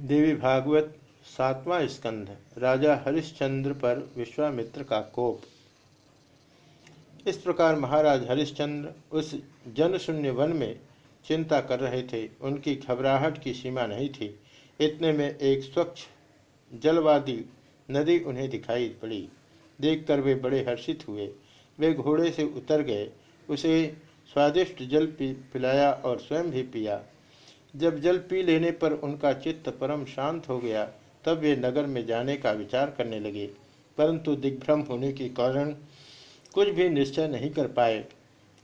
देवी भागवत सातवां स्कंध, राजा हरिश्चंद्र पर विश्वामित्र का कोप। इस प्रकार महाराज हरिश्चंद्र उस जनशून्य वन में चिंता कर रहे थे। उनकी घबराहट की सीमा नहीं थी। इतने में एक स्वच्छ, जलवादी नदी उन्हें दिखाई पड़ी। देखकर वे बड़े हर्षित हुए। वे घोड़े से उतर गए। उसे स्वादिष्ट जल पिलाया और स्वयं भी पिया। जब जल पी लेने पर उनका चित्त परम शांत हो गया, तब वे नगर में जाने का विचार करने लगे। परंतु दिग्भ्रम होने के कारण कुछ भी निश्चय नहीं कर पाए।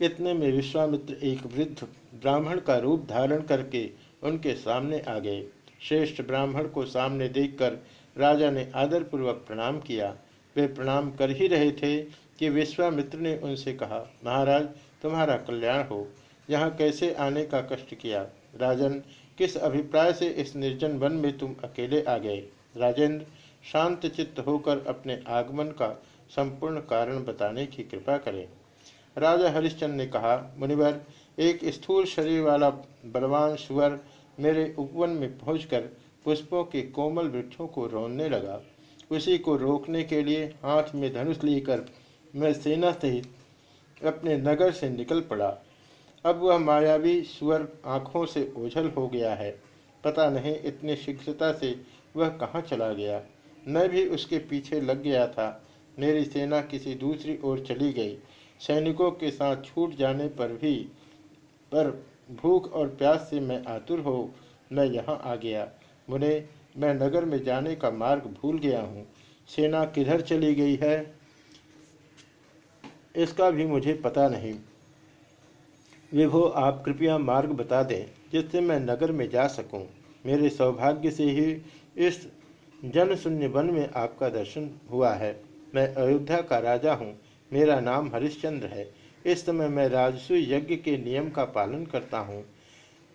इतने में विश्वामित्र एक वृद्ध ब्राह्मण का रूप धारण करके उनके सामने आ गए। श्रेष्ठ ब्राह्मण को सामने देखकर राजा ने आदरपूर्वक प्रणाम किया। वे प्रणाम कर ही रहे थे कि विश्वामित्र ने उनसे कहा, महाराज, तुम्हारा कल्याण हो। यहाँ कैसे आने का कष्ट किया? राजन, किस अभिप्राय से इस निर्जन वन में तुम अकेले आ गए? राजेंद्र, शांत चित्त होकर अपने आगमन का संपूर्ण कारण बताने की कृपा करें। राजा हरिश्चंद्र ने कहा, मुनिवर, एक स्थूल शरीर वाला बलवान सुअर मेरे उपवन में पहुंचकर पुष्पों के कोमल वृक्षों को रोनने लगा। उसी को रोकने के लिए हाथ में धनुष लेकर मैं सेना सहित अपने नगर से निकल पड़ा। अब वह मायावी सुअर आँखों से ओझल हो गया है। पता नहीं इतनी शीघ्रता से वह कहाँ चला गया। मैं भी उसके पीछे लग गया था। मेरी सेना किसी दूसरी ओर चली गई। सैनिकों के साथ छूट जाने पर भी, पर भूख और प्यास से मैं आतुर हो, मैं यहाँ आ गया। मुने, मैं नगर में जाने का मार्ग भूल गया हूँ। सेना किधर चली गई है? इसका भी मुझे पता नहीं। विभो, आप कृपया मार्ग बता दें जिससे मैं नगर में जा सकूँ। मेरे सौभाग्य से ही इस जन शून्य वन में आपका दर्शन हुआ है। मैं अयोध्या का राजा हूँ। मेरा नाम हरिश्चंद्र है। इस समय मैं राजसु यज्ञ के नियम का पालन करता हूँ।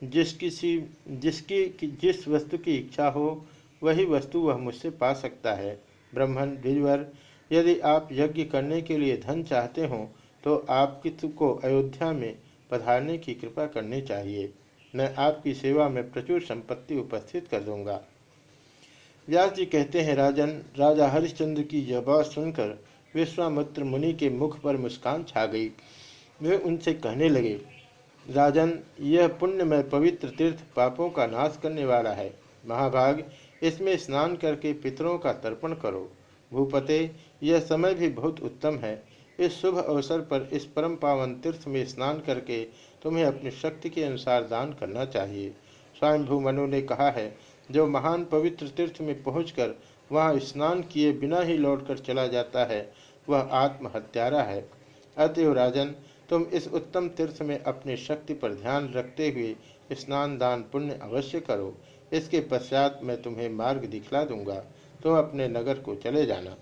जिस किसी, जिसकी, जिस वस्तु की इच्छा हो, वही वस्तु वह मुझसे पा सकता है। ब्राह्मण द्विजवर यदि आप यज्ञ करने के लिए धन चाहते हो तो आप किस को अयोध्या में पधारने की कृपा करनी चाहिए। मैं आपकी सेवा में प्रचुर संपत्ति उपस्थित कर दूँगा। व्यास जी कहते हैं, राजन, राजा हरिश्चंद्र की यह बात सुनकर विश्वामित्र मुनि के मुख पर मुस्कान छा गई। वे उनसे कहने लगे, राजन, यह पुण्य में पवित्र तीर्थ पापों का नाश करने वाला है। महाभाग, इसमें स्नान करके पितरों का तर्पण करो। भूपते, यह समय भी बहुत उत्तम है। इस शुभ अवसर पर इस परम पावन तीर्थ में स्नान करके तुम्हें अपनी शक्ति के अनुसार दान करना चाहिए। स्वयंभू मनु ने कहा है, जो महान पवित्र तीर्थ में पहुंचकर वहाँ स्नान किए बिना ही लौटकर चला जाता है, वह आत्महत्यारा है। अतएव राजन, तुम इस उत्तम तीर्थ में अपनी शक्ति पर ध्यान रखते हुए स्नान दान पुण्य अवश्य करो। इसके पश्चात मैं तुम्हें मार्ग दिखला दूँगा। तुम अपने नगर को चले जाना।